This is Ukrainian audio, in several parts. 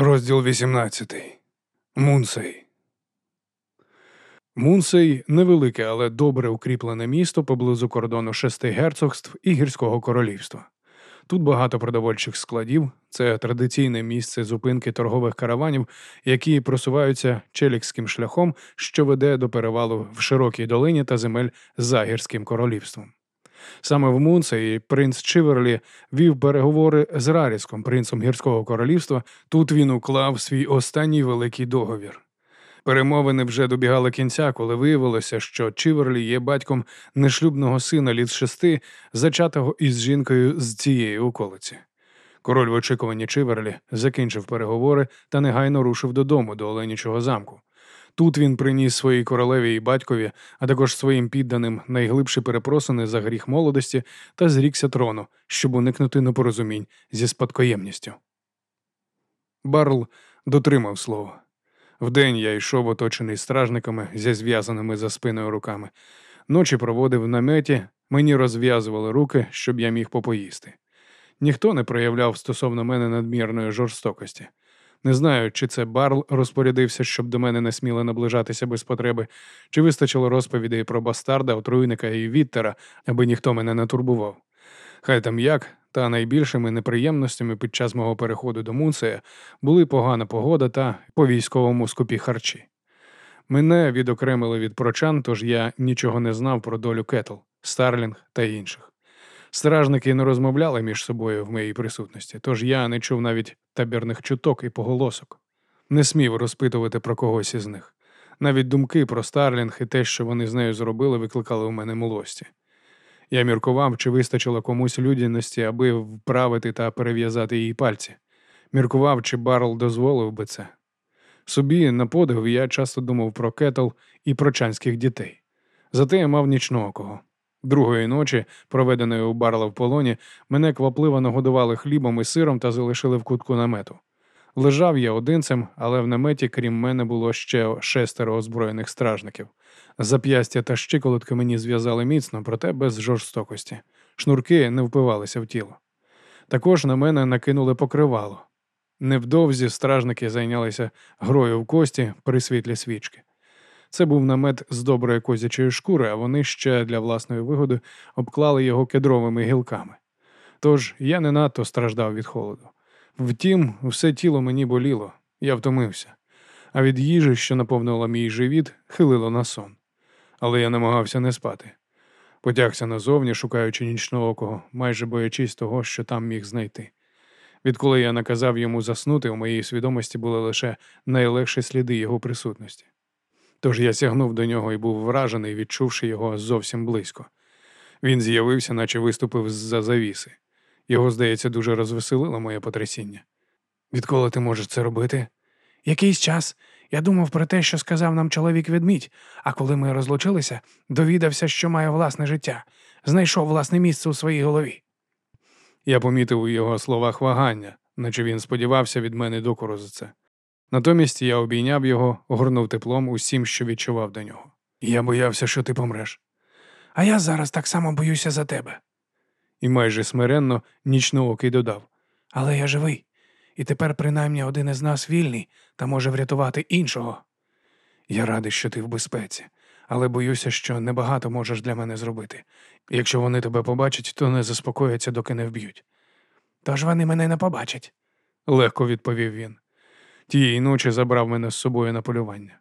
Розділ 18. Мунсей. Мунсей невелике, але добре укріплене місто поблизу кордону шести герцогств і гірського королівства. Тут багато продовольчих складів, це традиційне місце зупинки торгових караванів, які просуваються челікським шляхом, що веде до перевалу в широкій долині та земель за гірським королівством. Саме в Мунсеї принц Чиверлі вів переговори з Раріском, принцем гірського королівства. Тут він уклав свій останній великий договір. Перемовини вже добігали кінця, коли виявилося, що Чиверлі є батьком нешлюбного сина літ шести, зачатого із жінкою з цієї околиці. Король в очікуванні Чиверлі закінчив переговори та негайно рушив додому до Оленічого замку. Тут він приніс своїй королеві і батькові, а також своїм підданим найглибші перепросини за гріх молодості та зрікся трону, щоб уникнути непорозумінь зі спадкоємністю. Барл дотримав слова. Вдень я йшов оточений стражниками зі зв'язаними за спиною руками. Ночі проводив в наметі, мені розв'язували руки, щоб я міг попоїсти. Ніхто не проявляв стосовно мене надмірної жорстокості. Не знаю, чи це Барл розпорядився, щоб до мене не сміло наближатися без потреби, чи вистачило розповідей про бастарда, отруйника і Віттера, аби ніхто мене не турбував. Хай там як, та найбільшими неприємностями під час мого переходу до Мунсея були погана погода та по-військовому скупі харчі. Мене відокремили від прочан, тож я нічого не знав про долю Кетл, Старлінг та інших. Стражники не розмовляли між собою в моїй присутності, тож я не чув навіть табірних чуток і поголосок. Не смів розпитувати про когось із них. Навіть думки про Старлінг і те, що вони з нею зробили, викликали у мене млості. Я міркував, чи вистачило комусь людяності, аби вправити та перев'язати її пальці. Міркував, чи Барл дозволив би це. Собі на подив я часто думав про Кетл і прочанських дітей. Зате я мав Нічноокого. Другої ночі, проведеної у Барла в полоні, мене квапливо нагодували хлібом і сиром та залишили в кутку намету. Лежав я одинцем, але в наметі, крім мене, було ще шестеро озброєних стражників. Зап'ястя та щиколотки мені зв'язали міцно, проте без жорстокості. Шнурки не впивалися в тіло. Також на мене накинули покривало. Невдовзі стражники зайнялися грою в кості при світлі свічки. Це був намет з доброї козячої шкури, а вони ще для власної вигоди обклали його кедровими гілками. Тож я не надто страждав від холоду. Втім, все тіло мені боліло, я втомився, а від їжі, що наповнила мій живіт, хилило на сон. Але я намагався не спати. Потягся назовні, шукаючи нічного окого, майже боячись того, що там міг знайти. Відколи я наказав йому заснути, у моїй свідомості були лише найлегші сліди його присутності. Тож я сягнув до нього і був вражений, відчувши його зовсім близько. Він з'явився, наче виступив з-за завіси. Його, здається, дуже розвеселило моє потрясіння. Відколи ти можеш це робити? Якийсь час я думав про те, що сказав нам чоловік ведмідь, а коли ми розлучилися, довідався, що має власне життя, знайшов власне місце у своїй голові. Я помітив у його словах вагання, наче він сподівався від мене докору за це. Натомість я обійняв його, огорнув теплом усім, що відчував до нього. Я боявся, що ти помреш. А я зараз так само боюся за тебе. І майже смиренно нічноокий додав. Але я живий, і тепер принаймні один із нас вільний та може врятувати іншого. Я радий, що ти в безпеці, але боюся, що небагато можеш для мене зробити. Якщо вони тебе побачать, то не заспокояться, доки не вб'ють. Тож вони мене не побачать, легко відповів він. Тієї ночі забрав мене з собою на полювання.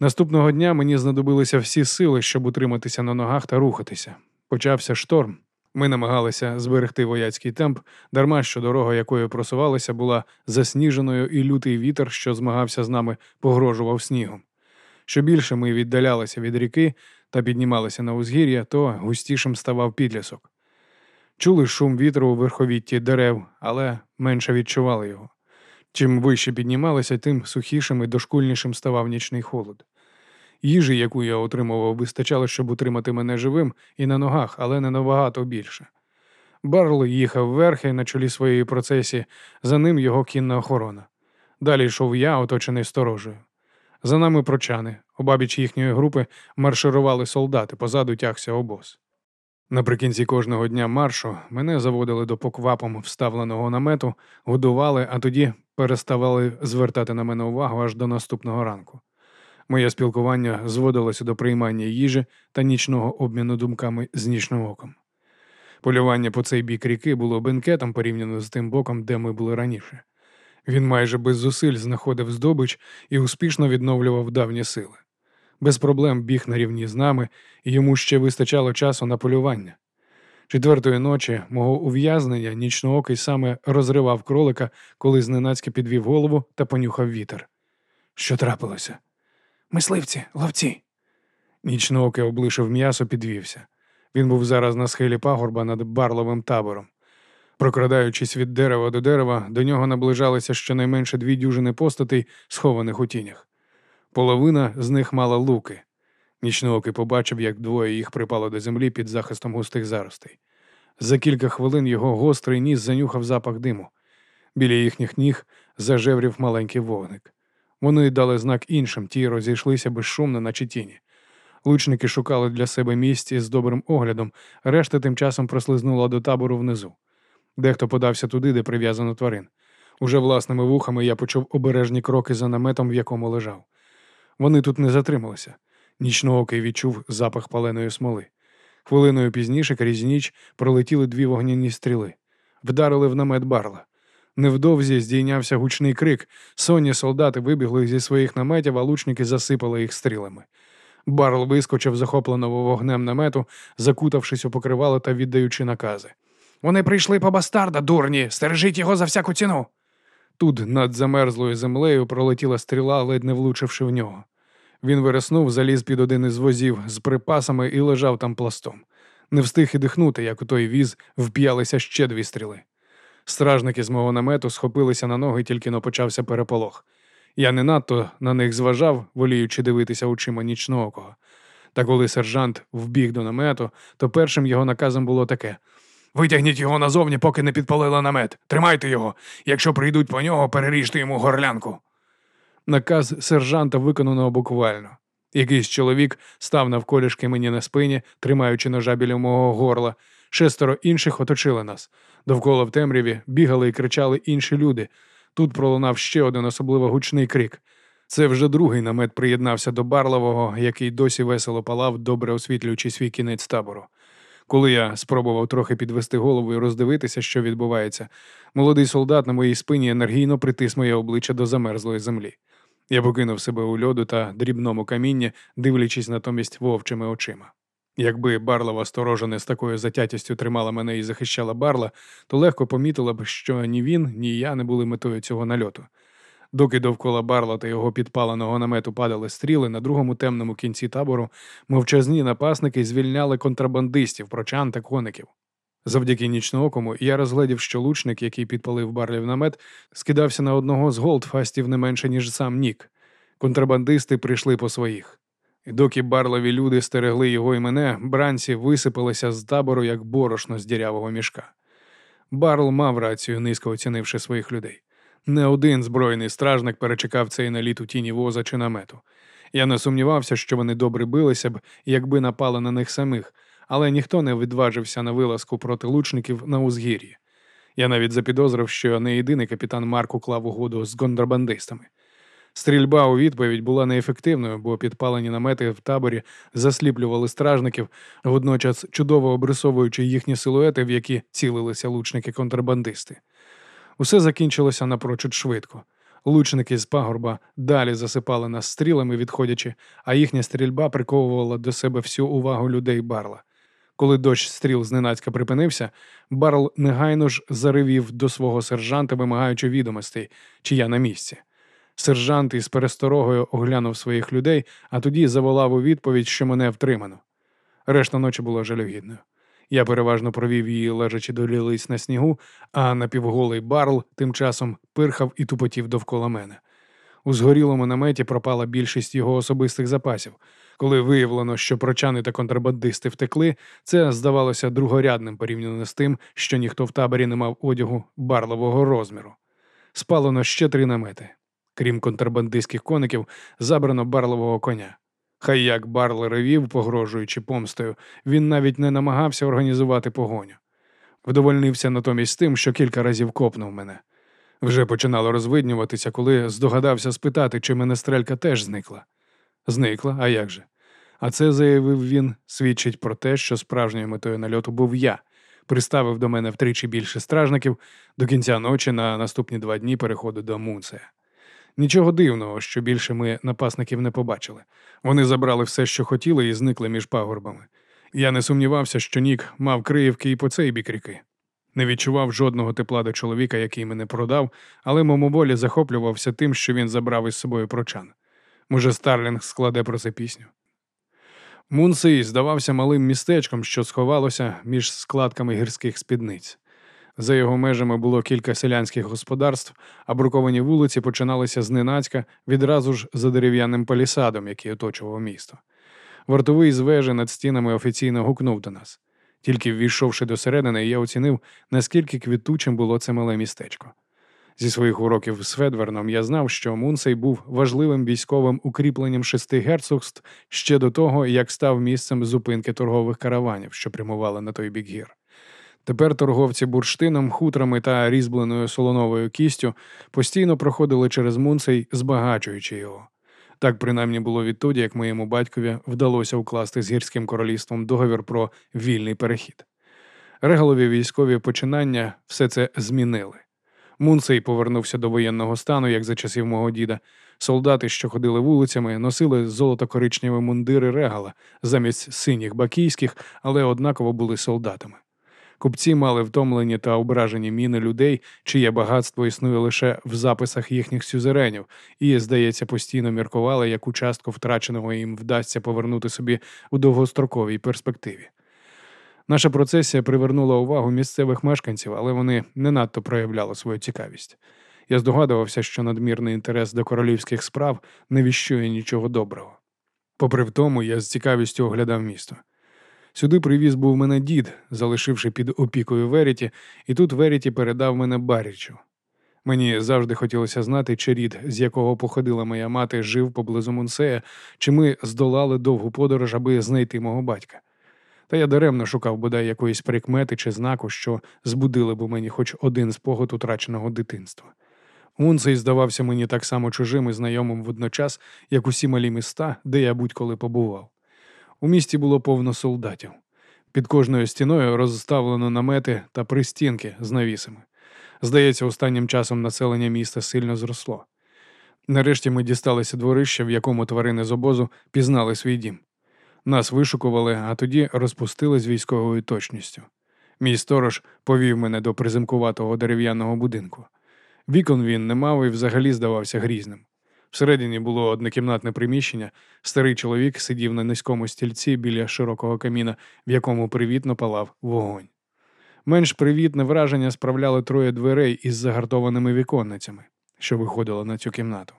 Наступного дня мені знадобилися всі сили, щоб утриматися на ногах та рухатися. Почався шторм. Ми намагалися зберегти вояцький темп, дарма що дорога, якою просувалися, була засніженою, і лютий вітер, що змагався з нами, погрожував снігом. Що більше ми віддалялися від ріки та піднімалися на узгір'я, то густішим ставав підлісок. Чули шум вітру у верховітті дерев, але менше відчували його. Чим вище піднімалися, тим сухішим і дошкульнішим ставав нічний холод. Їжі, яку я отримував, вистачало, щоб утримати мене живим і на ногах, але не набагато більше. Барл їхав верхи на чолі своєї процесії, за ним його кінна охорона. Далі йшов я, оточений сторожею. За нами прочани, обабіч їхньої групи марширували солдати, позаду тягся обоз. Наприкінці кожного дня маршу мене заводили до поквапом вставленого намету, годували, а тоді переставали звертати на мене увагу аж до наступного ранку. Моє спілкування зводилося до приймання їжі та нічного обміну думками з нічним оком. Полювання по цей бік ріки було бенкетом порівняно з тим боком, де ми були раніше. Він майже без зусиль знаходив здобич і успішно відновлював давні сили. Без проблем біг на рівні з нами, і йому ще вистачало часу на полювання. Четвертої ночі мого ув'язнення нічноокий саме розривав кролика, коли зненацька підвів голову та понюхав вітер. Що трапилося? Мисливці, ловці. Нічноокий облишив м'ясо, підвівся. Він був зараз на схилі пагорба над барловим табором. Прокрадаючись від дерева до дерева, до нього наближалися щонайменше дві дюжини постатей, схованих у тінях. Половина з них мала луки. Нічноокий побачив, як двоє їх припало до землі під захистом густих заростей. За кілька хвилин його гострий ніс занюхав запах диму. Біля їхніх ніг зажеврів маленький вогник. Вони дали знак іншим, ті розійшлися безшумно, наче тіні. Лучники шукали для себе місць з добрим оглядом, решта тим часом прослизнула до табору внизу. Дехто подався туди, де прив'язано тварин. Уже власними вухами я почув обережні кроки за наметом, в якому лежав. Вони тут не затрималися. Нічноокий відчув запах паленої смоли. Хвилиною пізніше, крізь ніч, пролетіли дві вогняні стріли, вдарили в намет барла. Невдовзі здійнявся гучний крик. Сонні солдати вибігли зі своїх наметів, а лучники засипали їх стрілами. Барл вискочив захопленого вогнем намету, закутавшись у покривало та віддаючи накази. Вони прийшли по бастарда, дурні, стережіть його за всяку ціну. Тут над замерзлою землею пролетіла стріла, ледь не влучивши в нього. Він вириснув, заліз під один із возів з припасами і лежав там пластом. Не встиг і дихнути, як у той віз вп'ялися ще дві стріли. Стражники з мого намету схопилися на ноги, тільки но почався переполох. Я не надто на них зважав, воліючи дивитися очима нічноокого. Та коли сержант вбіг до намету, то першим його наказом було таке Витягніть його назовні, поки не підпалили намет. Тримайте його. Якщо прийдуть по нього, переріжте йому горлянку. Наказ сержанта виконано буквально. Якийсь чоловік став навколішки мені на спині, тримаючи ножа біля мого горла. Шестеро інших оточили нас. Довкола в темряві бігали і кричали інші люди. Тут пролунав ще один особливо гучний крик. Це вже другий намет приєднався до Барлового, який досі весело палав, добре освітлюючи свій кінець табору. Коли я спробував трохи підвести голову і роздивитися, що відбувається, молодий солдат на моїй спині енергійно притис моє обличчя до замерзлої землі. Я покинув себе у льоду та дрібному камінні, дивлячись натомість вовчими очима. Якби Барлова сторожа з такою затятістю тримала мене і захищала барла, то легко помітила б, що ні він, ні я не були метою цього нальоту. Доки довкола барла та його підпаленого намету падали стріли, на другому темному кінці табору мовчазні напасники звільняли контрабандистів, прочан та коників. Завдяки нічноокому я розглядів, що лучник, який підпалив барлів намет, скидався на одного з голдфастів не менше, ніж сам Нік. Контрабандисти прийшли по своїх. І доки барлові люди стерегли його і мене, бранці висипалися з табору, як борошно з дірявого мішка. Барл мав рацію, низько оцінивши своїх людей. Не один збройний стражник перечекав цей наліт у тіні воза чи намету. Я не сумнівався, що вони добре билися б, якби напали на них самих, але ніхто не відважився на вилазку проти лучників на узгір'ї. Я навіть запідозрив, що не єдиний капітан Марк уклав угоду з контрабандистами. Стрільба у відповідь була неефективною, бо підпалені намети в таборі засліплювали стражників, водночас чудово обрисовуючи їхні силуети, в які цілилися лучники-контрабандисти. Усе закінчилося напрочуд швидко. Лучники з пагорба далі засипали нас стрілами, відходячи, а їхня стрільба приковувала до себе всю увагу людей барла. Коли дощ стріл зненацька припинився, Барл негайно ж заривів до свого сержанта, вимагаючи відомостей, чи я на місці. Сержант із пересторогою оглянув своїх людей, а тоді заволав у відповідь, що мене втримано. Решта ночі була жалюгідною. Я переважно провів її, лежачи до лілиць на снігу, а напівголий барл тим часом пирхав і тупотів довкола мене. У згорілому наметі пропала більшість його особистих запасів. Коли виявлено, що прочани та контрабандисти втекли, це здавалося другорядним порівняно з тим, що ніхто в таборі не мав одягу барлового розміру. Спалено ще три намети. Крім контрабандистських коників, забрано барлового коня. Хай як Барл ревів, погрожуючи помстою, він навіть не намагався організувати погоню. Вдовольнився натомість тим, що кілька разів копнув мене. Вже починало розвиднюватися, коли здогадався спитати, чи мене стрелька теж зникла. Зникла, а як же? А це, заявив він, свідчить про те, що справжньою метою нальоту був я. Приставив до мене втричі більше стражників до кінця ночі на наступні два дні переходу до Мунцея. Нічого дивного, що більше ми напасників не побачили. Вони забрали все, що хотіли, і зникли між пагорбами. Я не сумнівався, що Нік мав криївки і по цей бік ріки. Не відчував жодного тепла до чоловіка, який мене продав, але мимоволі захоплювався тим, що він забрав із собою прочан. Може, Старлінг складе про це пісню. Мунсей здавався малим містечком, що сховалося між складками гірських спідниць. За його межами було кілька селянських господарств, а бруковані вулиці починалися зненацька відразу ж за дерев'яним палісадом, який оточував місто. Вартовий з вежі над стінами офіційно гукнув до нас. Тільки ввійшовши до середини, я оцінив, наскільки квітучим було це мале містечко. Зі своїх уроків з Федверном я знав, що Мунсей був важливим військовим укріпленням шести герцогств ще до того, як став місцем зупинки торгових караванів, що прямували на той бік гір. Тепер торговці бурштином, хутрами та різьбленою солоновою кістю постійно проходили через Мунсей, збагачуючи його. Так принаймні було відтоді, як моєму батькові вдалося укласти з гірським королівством договір про вільний перехід. Регалові військові починання все це змінили. Мунсей повернувся до воєнного стану, як за часів мого діда. Солдати, що ходили вулицями, носили золото-коричневі мундири регала замість синіх бакійських, але однаково були солдатами. Купці мали втомлені та ображені міни людей, чиє багатство існує лише в записах їхніх сюзеренів, і, здається, постійно міркували, яку частку втраченого їм вдасться повернути собі у довгостроковій перспективі. Наша процесія привернула увагу місцевих мешканців, але вони не надто проявляли свою цікавість. Я здогадувався, що надмірний інтерес до королівських справ не віщує нічого доброго. Попри в тому, я з цікавістю оглядав місто. Сюди привіз був мене дід, залишивши під опікою Веріті, і тут Веріті передав мене Барічу. Мені завжди хотілося знати, чи рід, з якого походила моя мати, жив поблизу Мунсея, чи ми здолали довгу подорож, аби знайти мого батька. Та я даремно шукав бодай якоїсь прикмети чи знаку, що збудили б у мені хоч один спогад утраченого дитинства. Мунсей здавався мені так само чужим і знайомим водночас, як усі малі міста, де я будь-коли побував. У місті було повно солдатів. Під кожною стіною розставлено намети та пристінки з навісами. Здається, останнім часом населення міста сильно зросло. Нарешті ми дісталися дворища, в якому тварини з обозу пізнали свій дім. Нас вишукували, а тоді розпустили з військовою точністю. Мій сторож повів мене до приземкуватого дерев'яного будинку. Вікон він не мав і взагалі здавався грізним. Всередині було однокімнатне приміщення, старий чоловік сидів на низькому стільці біля широкого каміна, в якому привітно палав вогонь. Менш привітне враження справляли троє дверей із загартованими віконницями, що виходили на цю кімнату.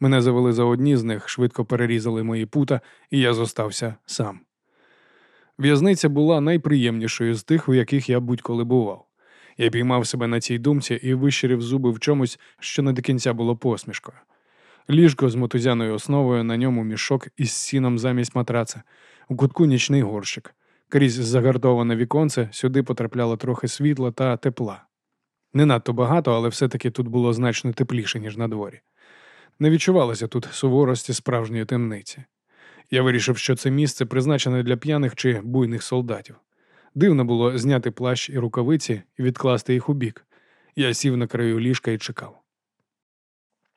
Мене завели за одні з них, швидко перерізали мої пута, і я зостався сам. В'язниця була найприємнішою з тих, у яких я будь-коли бував. Я піймав себе на цій думці і вищирив зуби в чомусь, що не до кінця було посмішкою. Ліжко з мотузяною основою, на ньому мішок із сіном замість матраца, у кутку нічний горщик. Крізь загартоване віконце сюди потрапляло трохи світла та тепла. Не надто багато, але все-таки тут було значно тепліше, ніж на дворі. Не відчувалося тут суворості справжньої темниці. Я вирішив, що це місце призначене для п'яних чи буйних солдатів. Дивно було зняти плащ і рукавиці і відкласти їх у бік. Я сів на краю ліжка і чекав.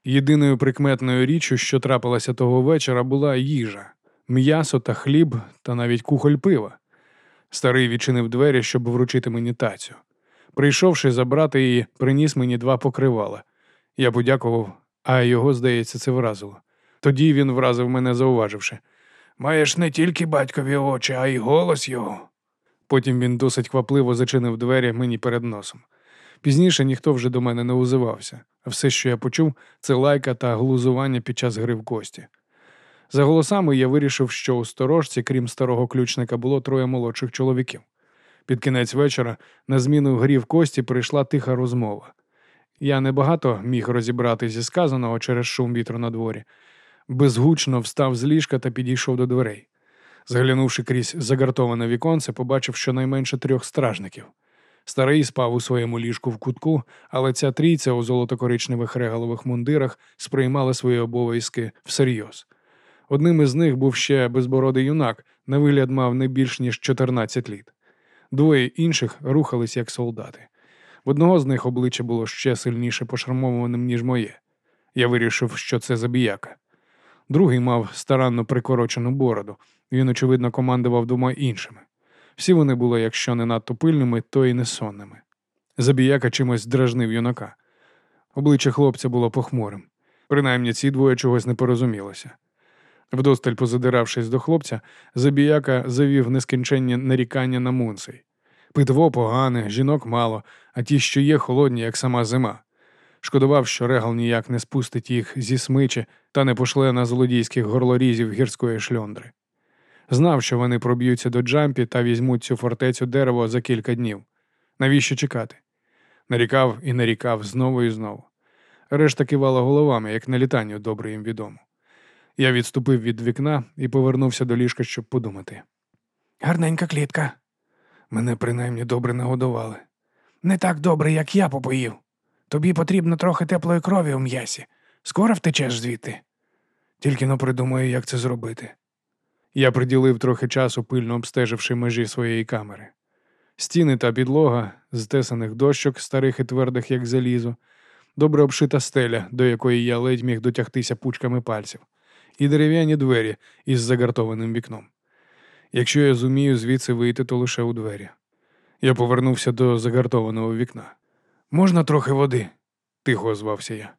Єдиною прикметною річчю, що трапилася того вечора, була їжа, м'ясо та хліб та навіть кухоль пива. Старий відчинив двері, щоб вручити мені тацю. Прийшовши забрати її, приніс мені два покривала. Я подякував, а його, здається, це вразило. Тоді він вразив мене, зауваживши Маєш не тільки батькові очі, а й голос його. Потім він досить квапливо зачинив двері мені перед носом. Пізніше ніхто вже до мене не узивався, а все, що я почув, це лайка та глузування під час гри в кості. За голосами я вирішив, що у сторожці, крім старого ключника, було троє молодших чоловіків. Під кінець вечора на зміну грі в кості прийшла тиха розмова. Я небагато міг розібрати зі сказаного через шум вітру на дворі. безгучно встав з ліжка та підійшов до дверей. Заглянувши крізь загартоване віконце, побачив щонайменше трьох стражників. Старий спав у своєму ліжку в кутку, але ця трійця у золотокоричневих регалових мундирах сприймала свої обов'язки всерйоз. Одним із них був ще безбородий юнак, на вигляд мав не більш ніж 14 літ. Двоє інших рухались як солдати. В одного з них обличчя було ще сильніше пошармованим, ніж моє. Я вирішив, що це забіяка. Другий мав старанно прикорочену бороду. Він, очевидно, командував двома іншими. Всі вони були, якщо не надто пильними, то й несонними. Забіяка чимось дражнив юнака. Обличчя хлопця було похмурим. Принаймні ці двоє чогось не порозумілося. Вдосталь позадиравшись до хлопця, забіяка завів нескінченні нарікання на мунцей. Питво погане, жінок мало, а ті, що є, холодні, як сама зима. Шкодував, що регал ніяк не спустить їх зі смичі та не пошле на злодійських горлорізів гірської шльондри. Знав, що вони проб'ються до джампі та візьмуть цю фортецю дерево за кілька днів. Навіщо чекати? Нарікав і нарікав знову і знову. Решта кивала головами, як на літанню добре їм відомо. Я відступив від вікна і повернувся до ліжка, щоб подумати. Гарненька клітка. Мене принаймні добре нагодували. Не так добре, як я попоїв. Тобі потрібно трохи теплої крові у м'ясі. Скоро втечеш звідти. Тільки но придумаю, як це зробити. Я приділив трохи часу, пильно обстеживши межі своєї камери. Стіни та підлога, з тесаних дощок, старих і твердих, як залізо, добре обшита стеля, до якої я ледь міг дотягтися пучками пальців, і дерев'яні двері із загартованим вікном. Якщо я зумію звідси вийти, то лише у двері. Я повернувся до загартованого вікна. Можна трохи води? тихо озвався я.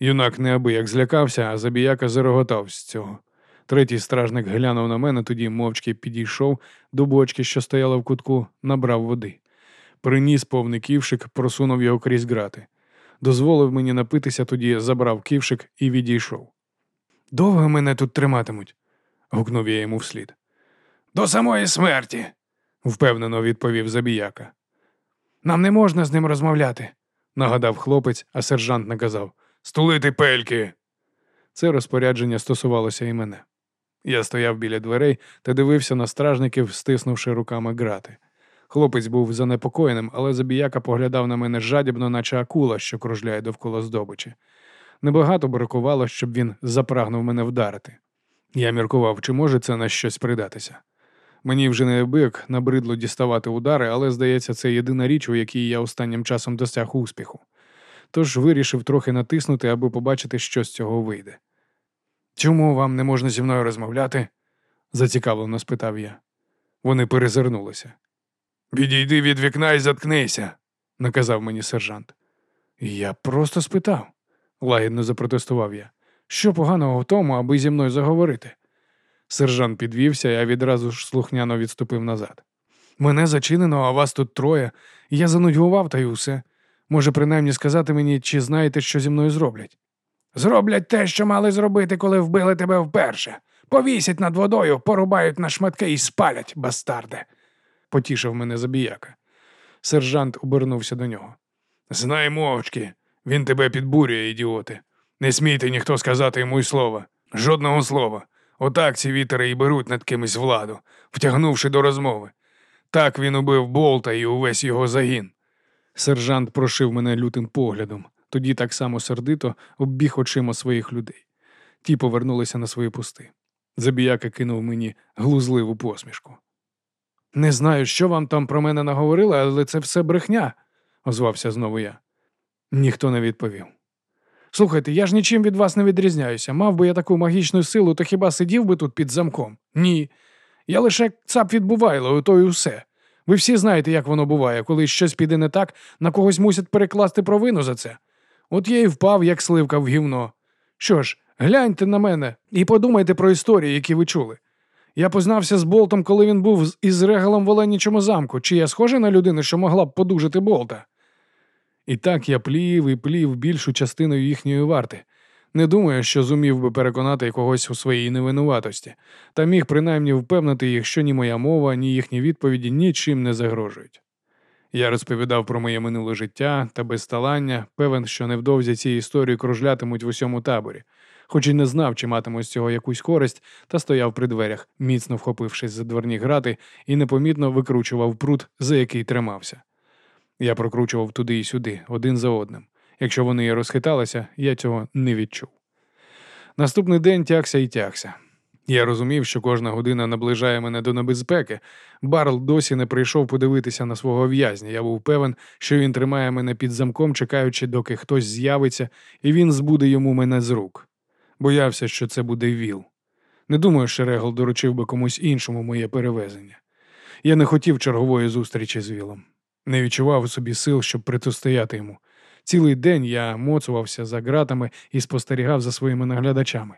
Юнак неабияк злякався, а забіяка зароготав з цього. Третій стражник глянув на мене, тоді мовчки підійшов до бочки, що стояла в кутку, набрав води. Приніс повний ківшик, просунув його крізь грати. Дозволив мені напитися, тоді забрав ківшик і відійшов. Довго мене тут триматимуть? гукнув я йому вслід. До самої смерті, впевнено відповів забіяка. Нам не можна з ним розмовляти, нагадав хлопець, а сержант наказав Стулити пельки. Це розпорядження стосувалося і мене. Я стояв біля дверей та дивився на стражників, стиснувши руками грати. Хлопець був занепокоєним, але забіяка поглядав на мене жадібно, наче акула, що кружляє довкола здобичі. Небагато бракувало, щоб він запрагнув мене вдарити. Я міркував, чи може це на щось придатися. Мені вже не бик набридло діставати удари, але, здається, це єдина річ, у якій я останнім часом досяг успіху. Тож вирішив трохи натиснути, аби побачити, що з цього вийде. Чому вам не можна зі мною розмовляти? зацікавлено спитав я. Вони перезирнулися. Відійди від вікна і заткнися, наказав мені сержант. Я просто спитав, лагідно запротестував я. Що поганого в тому, аби зі мною заговорити? Сержант підвівся, я відразу ж слухняно відступив назад. Мене зачинено, а вас тут троє. Я занудьгував та й усе. Може, принаймні сказати мені, чи знаєте, що зі мною зроблять? Зроблять те, що мали зробити, коли вбили тебе вперше. Повісять над водою, порубають на шматки і спалять, бастарде, потішив мене забіяка. Сержант обернувся до нього. Знай мовчки, він тебе підбурює, ідіоти. Не смійте ніхто сказати йому й слова. Жодного слова. Отак ці вітери і беруть над кимось владу, втягнувши до розмови. Так він убив болта і увесь його загін. Сержант прошив мене лютим поглядом, тоді так само сердито оббіг очима своїх людей. Ті повернулися на свої пусти. Забіяка кинув мені глузливу посмішку. Не знаю, що вам там про мене наговорили, але це все брехня, озвався знову я. Ніхто не відповів. Слухайте, я ж нічим від вас не відрізняюся. Мав би я таку магічну силу, то хіба сидів би тут під замком? Ні. Я лише цап відбувайло, ото й усе. Ви всі знаєте, як воно буває, коли щось піде не так, на когось мусять перекласти провину за це. От я й впав, як сливка в гівно. Що ж, гляньте на мене і подумайте про історії, які ви чули. Я познався з Болтом, коли він був із регалом в Оленічому замку, чи я схожа на людину, що могла б подужити Болта. І так я плів і плів більшу частину їхньої варти. Не думаю, що зумів би переконати когось у своїй невинуватості, та міг принаймні впевнити їх, що ні моя мова, ні їхні відповіді нічим не загрожують. Я розповідав про моє минуле життя та безталання, певен, що невдовзі ці історії кружлятимуть в усьому таборі, хоч і не знав, чи матиму з цього якусь користь, та стояв при дверях, міцно вхопившись за дверні грати, і непомітно викручував прут, за який тримався. Я прокручував туди і сюди, один за одним. Якщо вони розхиталися, я цього не відчув. Наступний день тягся і тягся. Я розумів, що кожна година наближає мене до небезпеки. Барл досі не прийшов подивитися на свого в'язня. Я був певен, що він тримає мене під замком, чекаючи, доки хтось з'явиться, і він збуде йому мене з рук. Боявся, що це буде віл. Не думаю, що Регл доручив би комусь іншому моє перевезення. Я не хотів чергової зустрічі з Вілом. Не відчував у собі сил, щоб протистояти йому. Цілий день я моцувався за ґратами і спостерігав за своїми наглядачами.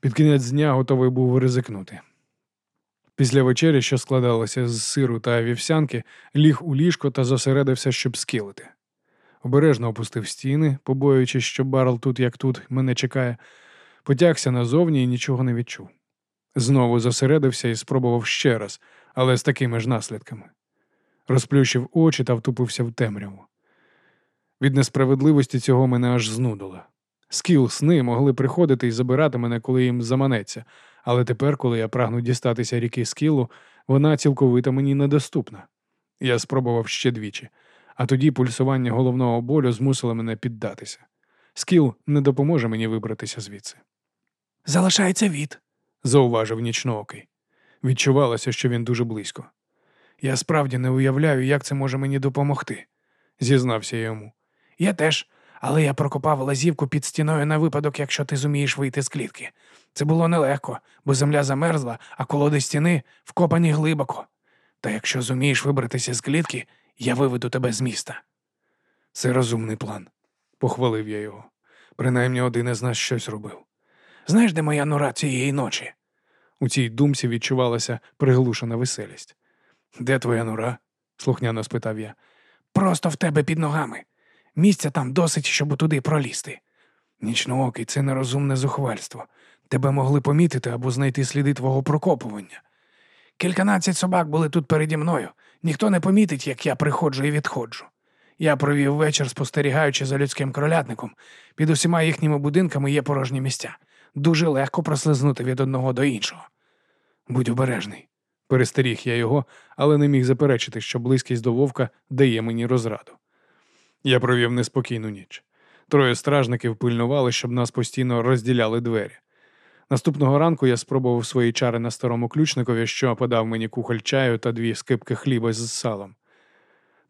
Під кінець дня готовий був ризикнути. Після вечері, що складалася з сиру та вівсянки, ліг у ліжко та зосередився, щоб скилити. Обережно опустив стіни, побоюючись, що барл тут, як тут, мене чекає, потягся назовні і нічого не відчув. Знову зосередився і спробував ще раз, але з такими ж наслідками. Розплющив очі та втупився в темряву. Від несправедливості цього мене аж знудило. Скіл сни могли приходити і забирати мене, коли їм заманеться, але тепер, коли я прагну дістатися ріки скілу, вона цілковито мені недоступна. Я спробував ще двічі, а тоді пульсування головного болю змусило мене піддатися. Скіл не допоможе мені вибратися звідси. Залишається від, зауважив нічноокий. Відчувалося, що він дуже близько. Я справді не уявляю, як це може мені допомогти, зізнався йому. Я теж, але я прокопав лазівку під стіною на випадок, якщо ти зумієш вийти з клітки. Це було нелегко, бо земля замерзла, а колоди стіни вкопані глибоко. Та якщо зумієш вибратися з клітки, я виведу тебе з міста. Це розумний план, похвалив я його. Принаймні один із нас щось робив. Знаєш, де моя нора цієї ночі? У цій думці відчувалася приглушена веселість. Де твоя нора? слухняно спитав я. Просто в тебе під ногами. Місця там досить, щоб туди пролізти. Нічноокий, це нерозумне зухвальство. Тебе могли помітити або знайти сліди твого прокопування. Кільканадцять собак були тут переді мною. Ніхто не помітить, як я приходжу і відходжу. Я провів вечір, спостерігаючи за людським кролятником. Під усіма їхніми будинками є порожні місця. Дуже легко прослизнути від одного до іншого. Будь обережний. Перестеріг я його, але не міг заперечити, що близькість до вовка дає мені розраду. Я провів неспокійну ніч. Троє стражників пильнували, щоб нас постійно розділяли двері. Наступного ранку я спробував свої чари на старому ключникові, що подав мені кухоль чаю та дві скипки хліба з салом.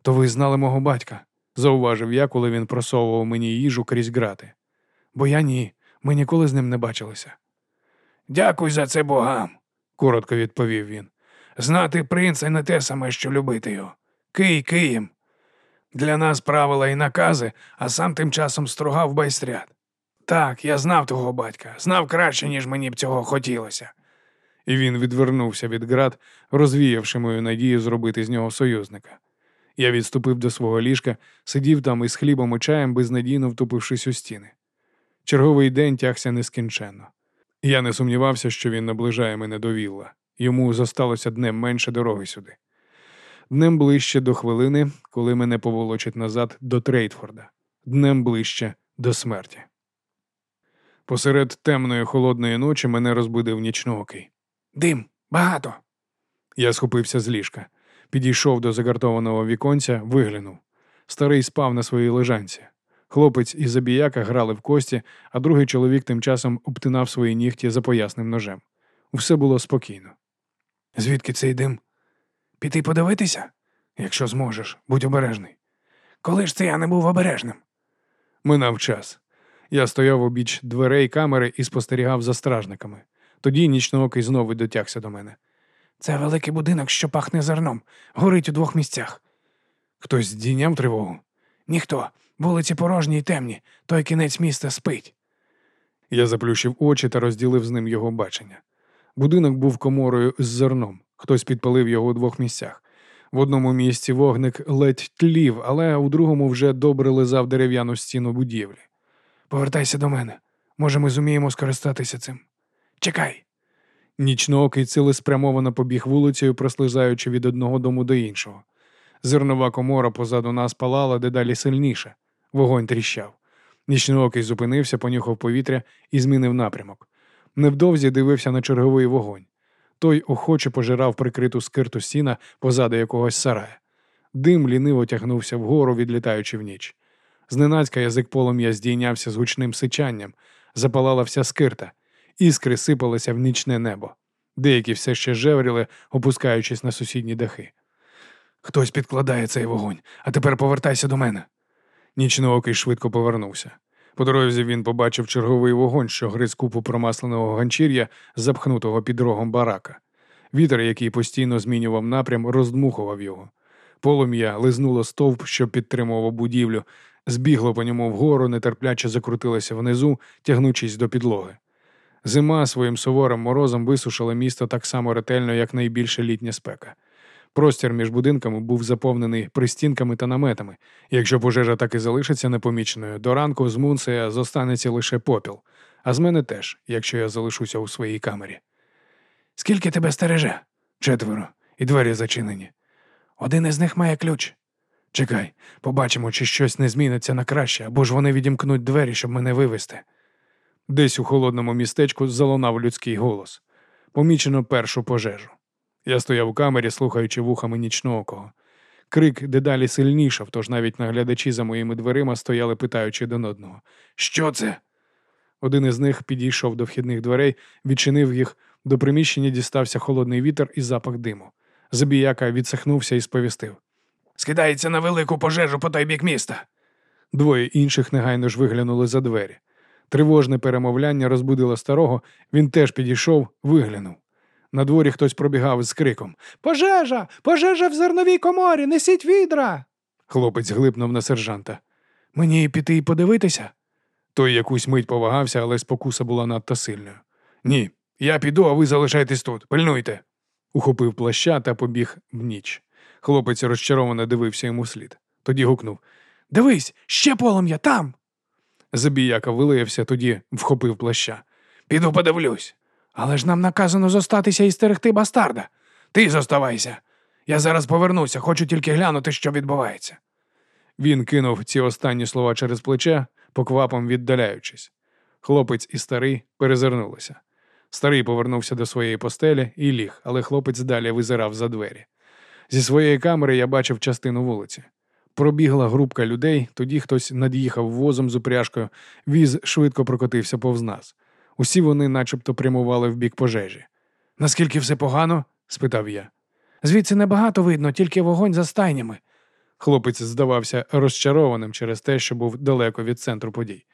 То ви знали мого батька, зауважив я, коли він просовував мені їжу крізь грати. Бо я ні, ми ніколи з ним не бачилися. Дякуй за це богам, коротко відповів він. Знати принца не те саме, що любити його. Кий Києм. Для нас правила і накази, а сам тим часом стругав байстряд. Так, я знав того батька, знав краще, ніж мені б цього хотілося. І він відвернувся від град, розвіявши мою надію зробити з нього союзника. Я відступив до свого ліжка, сидів там із хлібом і чаєм, безнадійно втупившись у стіни. Черговий день тягся нескінченно. Я не сумнівався, що він наближає мене до вілла. Йому зосталося днем менше дороги сюди. Днем ближче до хвилини, коли мене поволочать назад до Трейтфорда, днем ближче до смерті. Посеред темної холодної ночі мене розбудив нічноокий. Дим, багато. Я схопився з ліжка, підійшов до загартованого віконця, виглянув. Старий спав на своїй лежанці. Хлопець і забіяка грали в кості, а другий чоловік тим часом обтинав свої нігті за поясним ножем. Все було спокійно. Звідки цей дим? Піти подивитися? Якщо зможеш, будь обережний. Коли ж це я не був обережним? Минав час. Я стояв у біч дверей камери і спостерігав за стражниками. Тоді нічноокий знову дотягся до мене. Це великий будинок, що пахне зерном, горить у двох місцях. Хтось здійняв тривогу? Ніхто. Вулиці порожні й темні, той кінець міста спить. Я заплющив очі та розділив з ним його бачення. Будинок був коморою з зерном. Хтось підпалив його у двох місцях. В одному місці вогник ледь тлів, але у другому вже добре лизав дерев'яну стіну будівлі. Повертайся до мене. Може, ми зуміємо скористатися цим. Чекай. Нічноокий цілеспрямовано побіг вулицею, прослизаючи від одного дому до іншого. Зернова комора позаду нас палала дедалі сильніше. Вогонь тріщав. Нічноокий зупинився, понюхав повітря і змінив напрямок. Невдовзі дивився на черговий вогонь. Той охоче пожирав прикриту скирту сіна позаду якогось сарая. Дим ліниво тягнувся вгору, відлітаючи в ніч. Зненацька язик полум'я здійнявся з гучним сичанням, запалала вся скирта, іскри сипалися в нічне небо. Деякі все ще жевріли, опускаючись на сусідні дахи. Хтось підкладає цей вогонь, а тепер повертайся до мене. Нічноокий швидко повернувся. По дорозі він побачив черговий вогонь, що гриз купу промасленого ганчір'я, запхнутого під рогом барака. Вітер, який постійно змінював напрям, роздмухував його. Полум'я лизнуло стовп, що підтримував будівлю, збігло по ньому вгору, нетерпляче закрутилося внизу, тягнучись до підлоги. Зима своїм суворим морозом висушила місто так само ретельно, як найбільша літня спека. Простір між будинками був заповнений пристінками та наметами. Якщо пожежа так і залишиться непоміченою, до ранку з Мунсея зостанеться лише попіл, а з мене теж, якщо я залишуся у своїй камері. Скільки тебе стереже? Четверо, і двері зачинені. Один із них має ключ. Чекай, побачимо, чи щось не зміниться на краще, або ж вони відімкнуть двері, щоб мене вивезти. Десь у холодному містечку залунав людський голос. Помічено першу пожежу. Я стояв у камері, слухаючи вухами нічноокого. Крик дедалі сильнішав, тож навіть наглядачі за моїми дверима стояли, питаючи один одного. Що це? Один із них підійшов до вхідних дверей, відчинив їх, до приміщення дістався холодний вітер і запах диму. Забіяка відсахнувся і сповістив. Скидається на велику пожежу по той бік міста. Двоє інших негайно ж виглянули за двері. Тривожне перемовляння розбудило старого, він теж підійшов, виглянув. На дворі хтось пробігав з криком Пожежа! Пожежа в зерновій коморі! Несіть відра! Хлопець глипнув на сержанта. Мені піти і подивитися? Той якусь мить повагався, але спокуса була надто сильною. Ні, я піду, а ви залишайтесь тут. Пильнуйте. Ухопив плаща та побіг в ніч. Хлопець розчаровано дивився йому вслід. Тоді гукнув Дивись, ще полум'я там. Забіяка вилаявся, тоді вхопив плаща. Піду подивлюсь. Але ж нам наказано зостатися і стерегти бастарда. Ти зоставайся. Я зараз повернуся, хочу тільки глянути, що відбувається. Він кинув ці останні слова через плече, поквапом віддаляючись. Хлопець і старий перезирнулися. Старий повернувся до своєї постелі і ліг, але хлопець далі визирав за двері. Зі своєї камери я бачив частину вулиці. Пробігла групка людей, тоді хтось над'їхав возом з упряжкою, віз швидко прокотився повз нас. Усі вони начебто прямували в бік пожежі. Наскільки все погано? спитав я. Звідси небагато видно, тільки вогонь за стайнями. Хлопець здавався розчарованим через те, що був далеко від центру подій.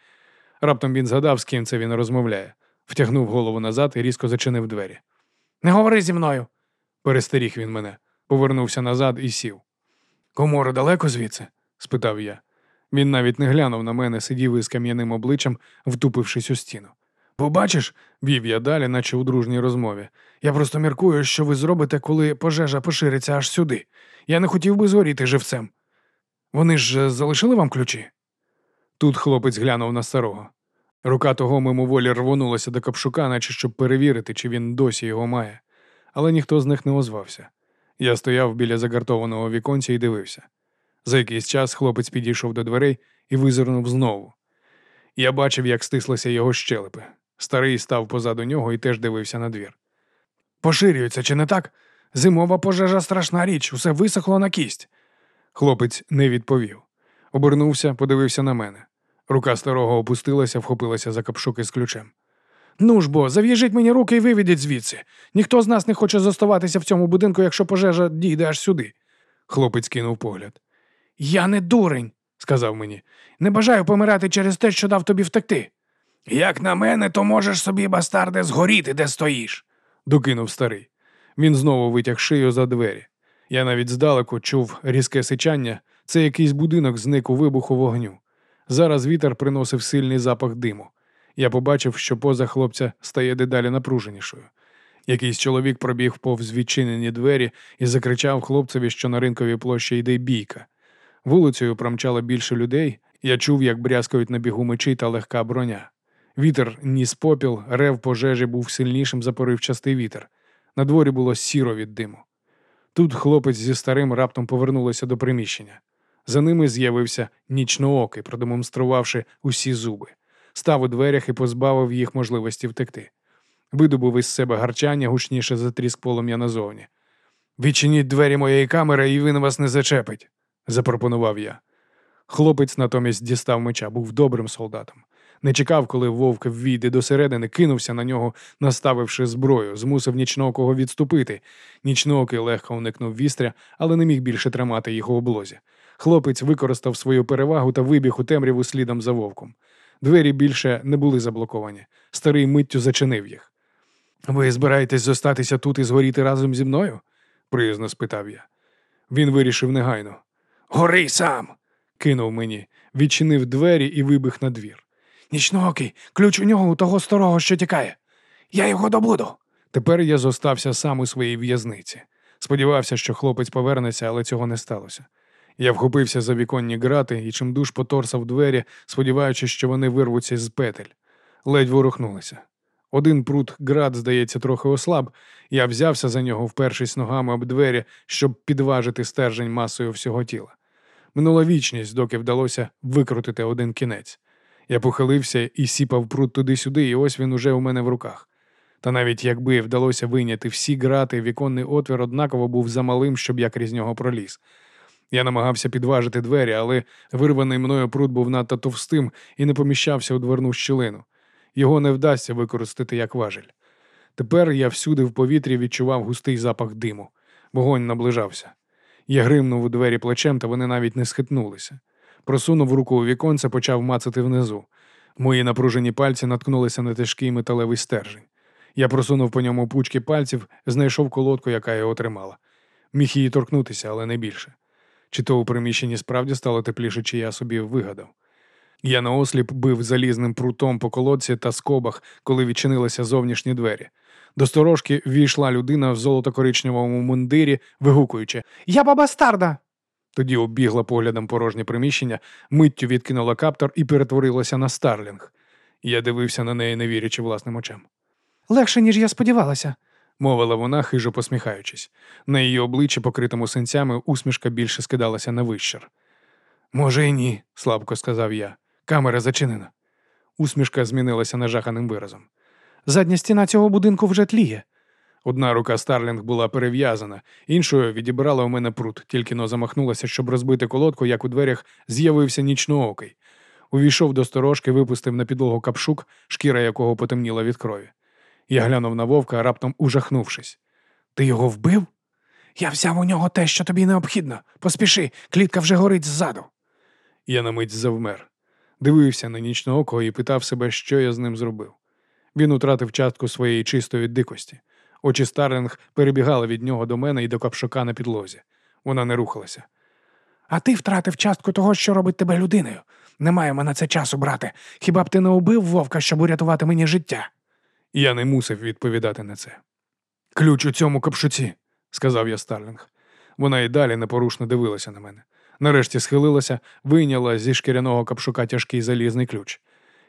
Раптом він згадав, з ким це він розмовляє, втягнув голову назад і різко зачинив двері. Не говори зі мною. Перестеріг він мене, повернувся назад і сів. Комора далеко звідси? спитав я. Він навіть не глянув на мене, сидів із кам'яним обличчям, втупившись у стіну. Побачиш, вів я далі, наче у дружній розмові. Я просто міркую, що ви зробите, коли пожежа пошириться аж сюди. Я не хотів би згоріти живцем. Вони ж залишили вам ключі? Тут хлопець глянув на старого. Рука того мимоволі рвонулася до капшука, наче щоб перевірити, чи він досі його має, але ніхто з них не озвався. Я стояв біля загартованого віконця і дивився. За якийсь час хлопець підійшов до дверей і визирнув знову. Я бачив, як стислися його щелепи. Старий став позаду нього і теж дивився на двір. Поширюється, чи не так? Зимова пожежа страшна річ, усе висохло на кість. Хлопець не відповів. Обернувся, подивився на мене. Рука старого опустилася, вхопилася за капшук із ключем. Ну ж бо, зав'яжіть мені руки і виведіть звідси. Ніхто з нас не хоче зоставатися в цьому будинку, якщо пожежа дійде аж сюди. Хлопець кинув погляд. Я не дурень, сказав мені. Не бажаю помирати через те, що дав тобі втекти. Як на мене, то можеш собі, бастарде, згоріти, де стоїш, докинув старий. Він знову витяг шию за двері. Я навіть здалеку чув різке сичання, це якийсь будинок зник у вибуху вогню. Зараз вітер приносив сильний запах диму. Я побачив, що поза хлопця стає дедалі напруженішою. Якийсь чоловік пробіг повз відчинені двері і закричав хлопцеві, що на ринковій площі йде бійка. Вулицею промчало більше людей. Я чув, як брязкають на бігу мечі та легка броня. Вітер ніс попіл, рев пожежі був сильнішим за поривчастий вітер. На дворі було сіро від диму. Тут хлопець зі старим раптом повернулися до приміщення. За ними з'явився нічноокий, продемонструвавши усі зуби, став у дверях і позбавив їх можливості втекти. Видобув із себе гарчання гучніше за тріск полум'я назовні. Відчиніть двері моєї камери, і він вас не зачепить, запропонував я. Хлопець натомість дістав меча, був добрим солдатом. Не чекав, коли вовк ввійде досередини, кинувся на нього, наставивши зброю, змусив нічноокого відступити. Нічноокий легко уникнув вістря, але не міг більше тримати їх у облозі. Хлопець використав свою перевагу та вибіг у темряву слідом за вовком. Двері більше не були заблоковані. Старий миттю зачинив їх. Ви збираєтесь зостатися тут і згоріти разом зі мною? приязно спитав я. Він вирішив негайно. Гори сам. кинув мені, відчинив двері і вибіг на двір. Нічноокий, ключ у нього у того старого, що тікає. Я його добуду. Тепер я зостався сам у своїй в'язниці. Сподівався, що хлопець повернеться, але цього не сталося. Я вхопився за віконні грати і чимдуж поторсав двері, сподіваючись, що вони вирвуться з петель. Ледь ворухнулися. Один прут град, здається, трохи ослаб. Я взявся за нього, впершись ногами об двері, щоб підважити стержень масою всього тіла. Минула вічність, доки вдалося викрутити один кінець. Я похилився і сіпав прут туди-сюди, і ось він уже у мене в руках. Та навіть якби вдалося вийняти всі грати, віконний отвір однаково був замалим, щоб я крізь нього проліз. Я намагався підважити двері, але вирваний мною прут був надто товстим і не поміщався у дверну щілину. Його не вдасться використати як важель. Тепер я всюди в повітрі відчував густий запах диму. Вогонь наближався. Я гримнув у двері плечем, та вони навіть не схитнулися. Просунув руку у віконце, почав мацати внизу. Мої напружені пальці наткнулися на тяжкий металевий стержень. Я просунув по ньому пучки пальців, знайшов колодку, яка його тримала. Міг її торкнутися, але не більше. Чи то у приміщенні справді стало тепліше, чи я собі вигадав. Я наосліп бив залізним прутом по колодці та скобах, коли відчинилися зовнішні двері. До сторожки війшла людина в золото-коричневому мундирі, вигукуючи Я баба старда. Тоді оббігла поглядом порожнє приміщення, миттю відкинула каптор і перетворилася на Старлінг. Я дивився на неї, не вірячи власним очам. Легше, ніж я сподівалася. Мовила вона, хижо посміхаючись. На її обличчі, покритому синцями, усмішка більше скидалася на вищир. Може, і ні, слабко сказав я. Камера зачинена. Усмішка змінилася нажаханим виразом. Задня стіна цього будинку вже тліє. Одна рука Старлінг була перев'язана, іншою відібрала у мене прут, тільки-но замахнулася, щоб розбити колодку, як у дверях з'явився Нічноокий. Увійшов до сторожки, випустив на підлогу капшук, шкіра якого потемніла від крові. Я глянув на вовка, раптом ужахнувшись. Ти його вбив? Я взяв у нього те, що тобі необхідно. Поспіши, клітка вже горить ззаду. Я на мить завмер. Дивився на нічноокого і питав себе, що я з ним зробив. Він утратив частку своєї чистої дикості. Очі Старлінг перебігали від нього до мене і до капшука на підлозі. Вона не рухалася. А ти втратив частку того, що робить тебе людиною. Не маємо на це часу, брате. Хіба б ти не убив вовка, щоб урятувати мені життя? Я не мусив відповідати на це. Ключ у цьому капшуці, сказав я Старлінг. Вона й далі непорушно дивилася на мене. Нарешті схилилася, вийняла зі шкіряного капшука тяжкий залізний ключ.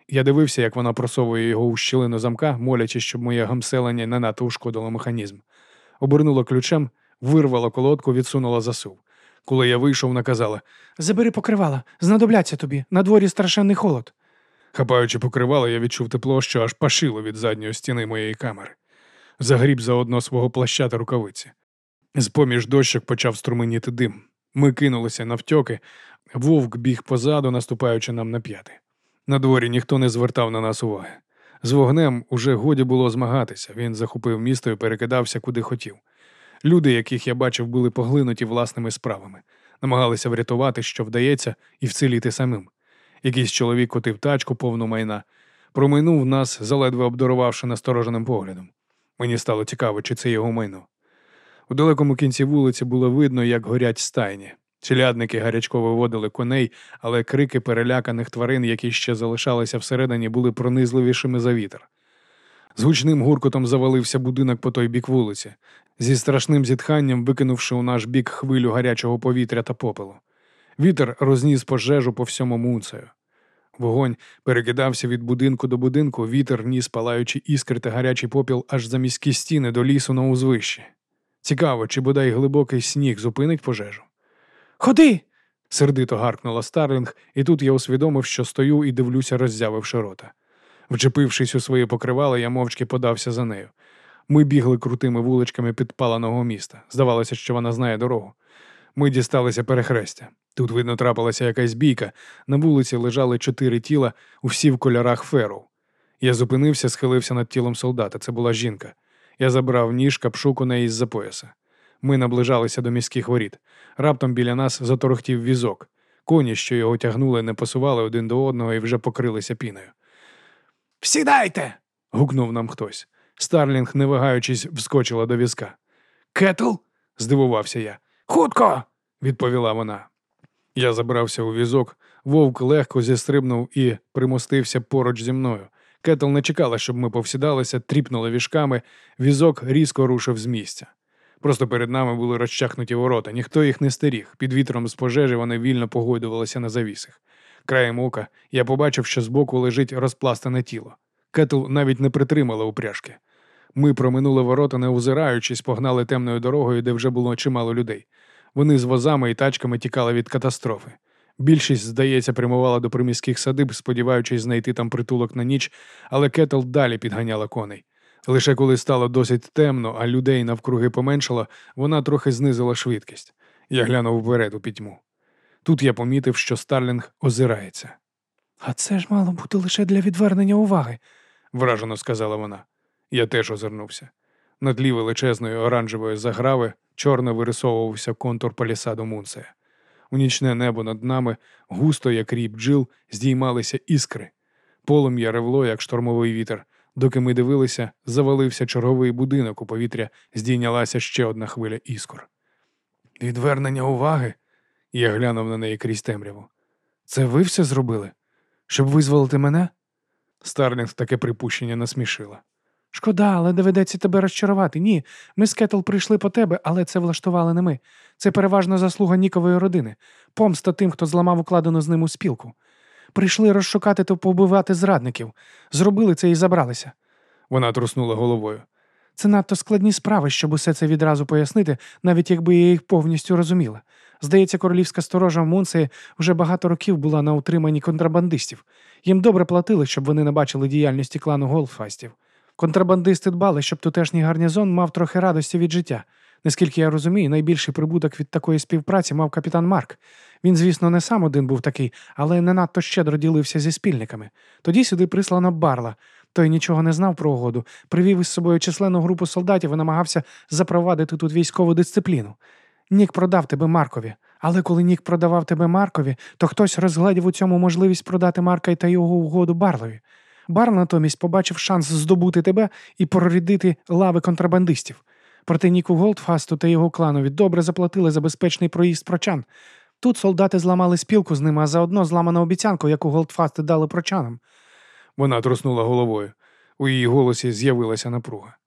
Я дивився, як вона просовує його у щілину замка, молячи, щоб моє гамселення не надто ушкодило механізм. Обернула ключем, вирвала колодку, відсунула засув. Коли я вийшов, наказала Забери покривала, знадобляться тобі. На дворі страшенний холод. Хапаючи покривало, я відчув тепло, що аж пашило від задньої стіни моєї камери. Загріб заодно свого плаща та рукавиці. З поміж дощок почав струменіти дим. Ми кинулися навтьоки, вовк біг позаду, наступаючи нам на п'яти. На дворі ніхто не звертав на нас уваги. З вогнем уже годі було змагатися, він захопив місто і перекидався куди хотів. Люди, яких я бачив, були поглинуті власними справами, намагалися врятувати, що вдається, і вціліти самим. Якийсь чоловік котив тачку повну майна, промайнув нас, заледве обдарувавши настороженим поглядом. Мені стало цікаво, чи це його майно. У далекому кінці вулиці було видно, як горять стайні. Челядники гарячко виводили коней, але крики переляканих тварин, які ще залишалися всередині, були пронизливішими за вітер. З гучним гуркотом завалився будинок по той бік вулиці, зі страшним зітханням викинувши у наш бік хвилю гарячого повітря та попелу. Вітер розніс пожежу по всьому муцею. Вогонь перекидався від будинку до будинку, вітер ніс палаючи іскри та гарячий попіл аж за міські стіни до лісу на узвищі. Цікаво, чи бодай глибокий сніг зупинить пожежу. Ходи. Сердито гаркнула Старлінг, і тут я усвідомив, що стою і дивлюся, роззявивши рота. Вчепившись у своє покривало, я мовчки подався за нею. Ми бігли крутими вуличками підпаленого міста. Здавалося, що вона знає дорогу. Ми дісталися перехрестя. Тут, видно, трапилася якась бійка. На вулиці лежали чотири тіла, усі в кольорах феру. Я зупинився, схилився над тілом солдата. Це була жінка. Я забрав ніж, капшук у неї з-за пояса. Ми наближалися до міських воріт. Раптом біля нас заторохтів візок. Коні, що його тягнули, не пасували один до одного і вже покрилися піною. Всідайте! гукнув нам хтось. Старлінг, не вагаючись, вскочила до візка. Кетл? Здивувався я. Хутко! відповіла вона. Я забрався у візок, вовк легко зістрибнув і примостився поруч зі мною. Кетл не чекала, щоб ми повсідалися, тріпнула віжками, візок різко рушив з місця. Просто перед нами були розчахнуті ворота, ніхто їх не стеріг. Під вітром з пожежі вони вільно погойдувалися на завісах. Краєм ока я побачив, що збоку лежить розпластане тіло. Кетл навіть не притримала упряжки. Ми проминули ворота, не озираючись, погнали темною дорогою, де вже було чимало людей. Вони з возами і тачками тікали від катастрофи. Більшість, здається, прямувала до приміських садиб, сподіваючись знайти там притулок на ніч, але Кетл далі підганяла коней. Лише коли стало досить темно, а людей навкруги поменшало, вона трохи знизила швидкість. Я глянув вперед у пітьму. Тут я помітив, що Старлінг озирається, А це ж мало бути лише для відвернення уваги. вражено сказала вона. Я теж озирнувся. На тлі величезної оранжевої заграви чорно вирисовувався контур палісаду Мунсея. У нічне небо над нами, густо, як рій бджіл, здіймалися іскри. Полум'я ревло, як штормовий вітер. Доки ми дивилися, завалився черговий будинок, у повітря здійнялася ще одна хвиля іскор. Відвернення уваги? Я глянув на неї крізь темряву. Це ви все зробили? Щоб визволити мене? Старлінг таке припущення насмішила. Шкода, але доведеться тебе розчарувати. Ні, ми з Кетл прийшли по тебе, але це влаштували не ми. Це переважно заслуга Нікової родини, помста тим, хто зламав укладену з ним у спілку. Прийшли розшукати та побивати зрадників. Зробили це і забралися. Вона труснула головою. Це надто складні справи, щоб усе це відразу пояснити, навіть якби я їх повністю розуміла. Здається, королівська сторожа в Мунсеї вже багато років була на утриманні контрабандистів. Їм добре платили, щоб вони не бачили діяльності клану Голфастів. Контрабандисти дбали, щоб тутешній гарнізон мав трохи радості від життя. Наскільки я розумію, найбільший прибуток від такої співпраці мав капітан Марк. Він, звісно, не сам один був такий, але не надто щедро ділився зі спільниками. Тоді сюди прислано Барла. Той нічого не знав про угоду, привів із собою численну групу солдатів і намагався запровадити тут військову дисципліну. Нік продав тебе Маркові, але коли Нік продавав тебе Маркові, то хтось розгледів у цьому можливість продати Марка та його угоду Барлові. Бар натомість побачив шанс здобути тебе і прорядити лави контрабандистів. Проте Ніку Голдфасту та його кланові добре заплатили за безпечний проїзд прочан. Тут солдати зламали спілку з ними, а заодно зламану обіцянку, яку Голдфасти дали прочанам. Вона труснула головою. У її голосі з'явилася напруга.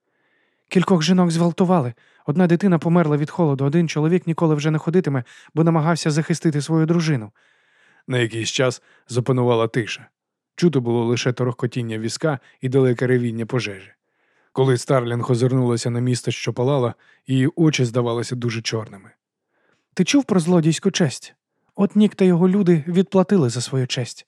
Кількох жінок зґвалтували. Одна дитина померла від холоду, один чоловік ніколи вже не ходитиме, бо намагався захистити свою дружину. На якийсь час запанувала тиша. Чуто було лише торохкотіння візка і далеке ревіння пожежі. Коли Старлінг озирнулася на місто, що палало, її очі здавалися дуже чорними. Ти чув про злодійську честь? От Нік та його люди відплатили за свою честь.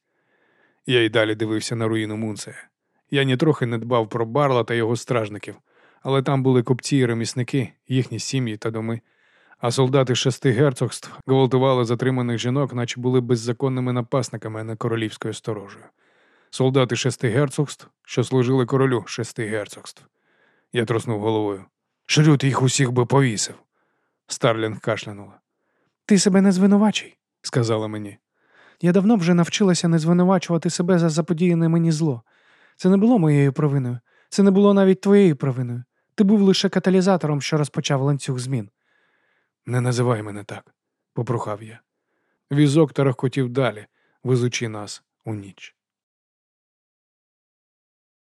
Я й далі дивився на руїну Мунсея. Я нітрохи не дбав про Барла та його стражників, але там були купці і ремісники, їхні сім'ї та доми. А солдати шести герцогств гвалтували затриманих жінок, наче були беззаконними напасниками, а не королівською сторожею. Солдати шести герцогств, що служили королю шести герцогств. Я троснув головою. Шрют їх усіх би повісив. Старлінг кашлянула. Ти себе не звинувачуй, Сказала мені. Я давно вже навчилася не звинувачувати себе за заподіяне мені зло. Це не було моєю провиною, це не було навіть твоєю провиною. Ти був лише каталізатором, що розпочав ланцюг змін. Не називай мене так, попрохав я. Візок тарахкотів далі, везучи нас у ніч.